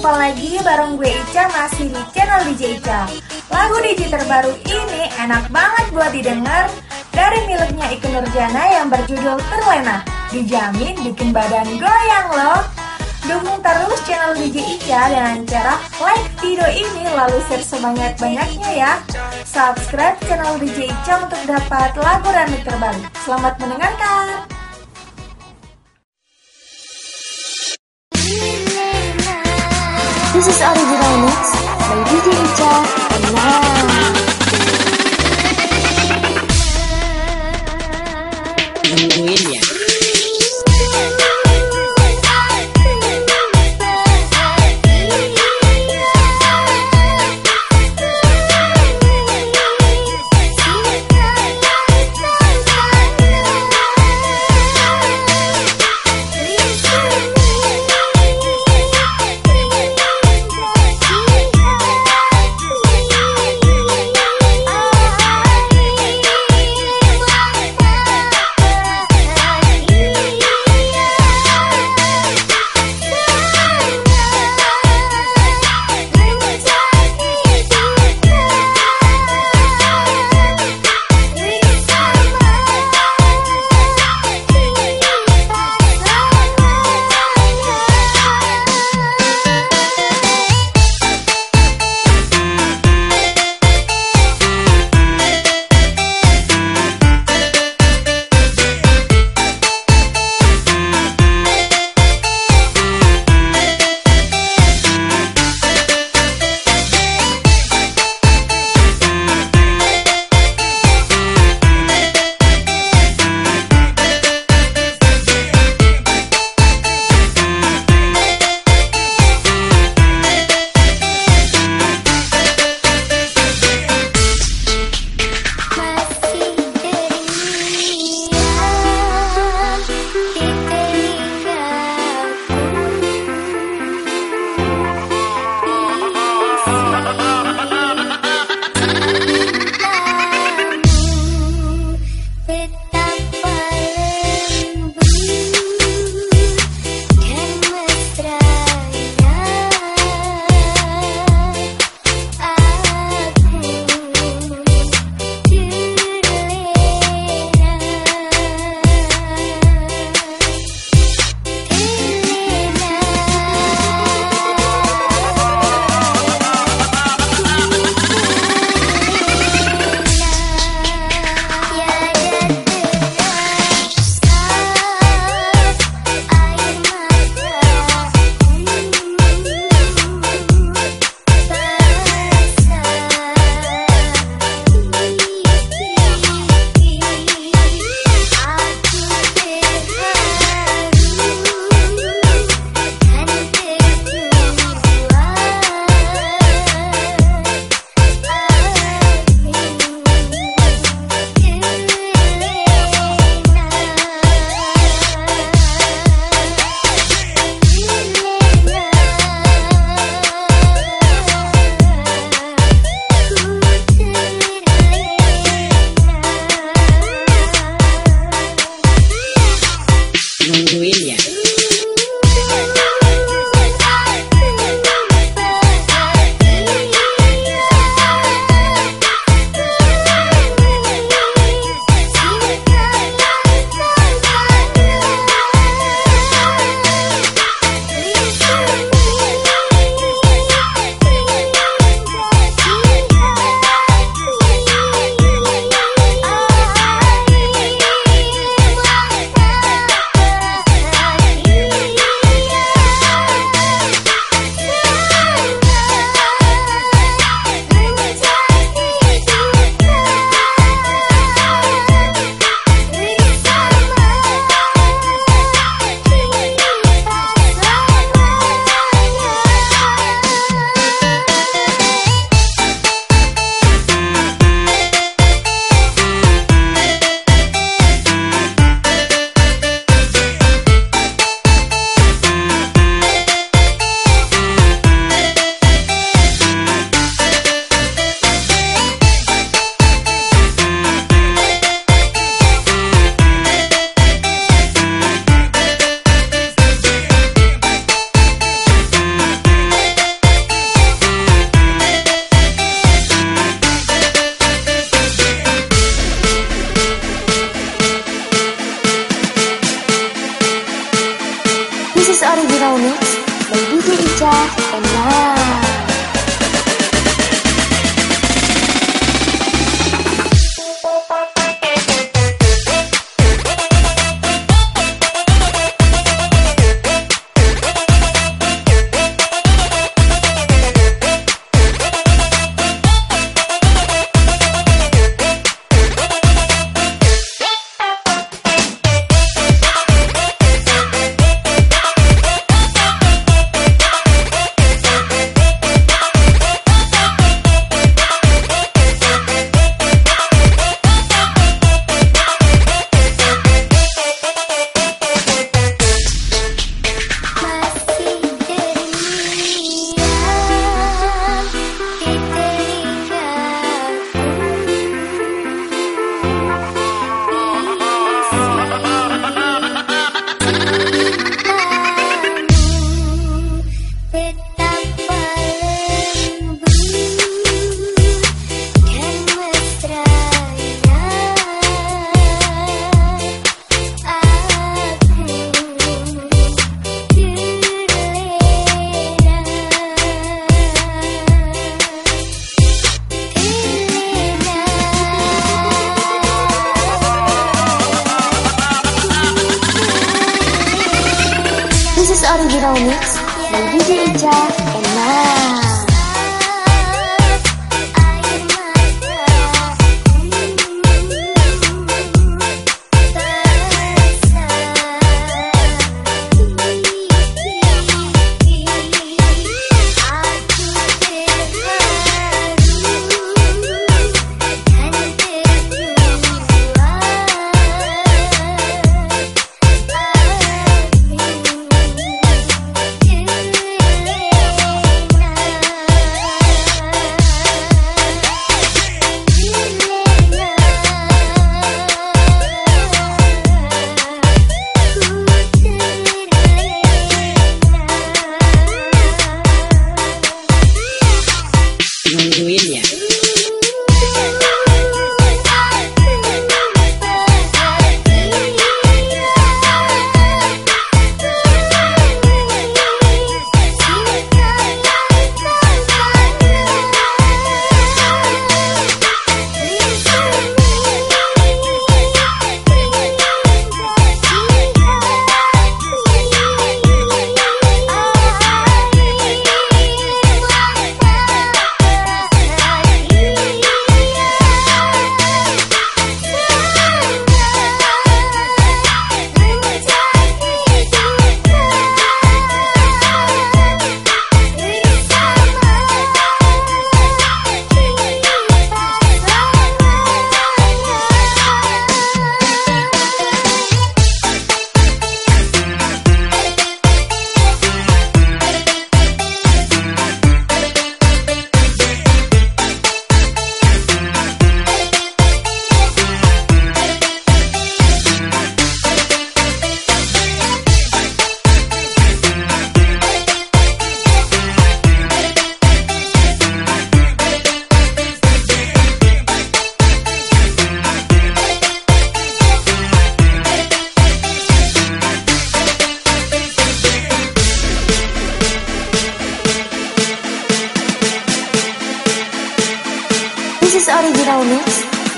jumpa lagi bareng gue Ica masih di channel DJ Ica. Lagu DJ terbaru ini enak banget buat didengar Dari miliknya Ike Nurjana yang berjudul Terlena. Dijamin bikin badan goyang loh. Dukung terus channel DJ Ica dengan cara like video ini lalu share sebanyak-banyaknya ya. Subscribe channel DJ Ica untuk dapat lagu remix terbaru. Selamat mendengarkan This is original mix by DJ Icha mix by DJ Ica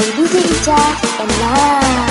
Baby Deja and I.